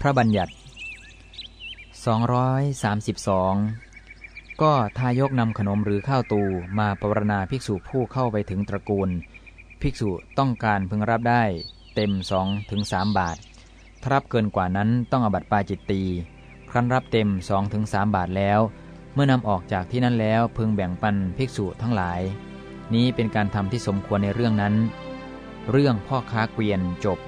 พระบัญญัติ 232 ก็ทายกนำขนมหรือข้าวตูมาปรารณาภิกษุผู้เข้าไปถึงตระกูล ภิกษุต้องการพึงรับได้เต็มสองถึงสามบาท ถ้ารับเกินกว่านั้นต้องอบัตปาจิตตี ครั้นรับเต็มสองถึงสามบาทแล้ว เมื่อนำออกจากที่นั้นแล้วพึงแบ่งปันภิกษุทั้งหลาย นี้เป็นการทำที่สมควรในเรื่องนั้น เรื่องพ่อค้าเกวียนจบ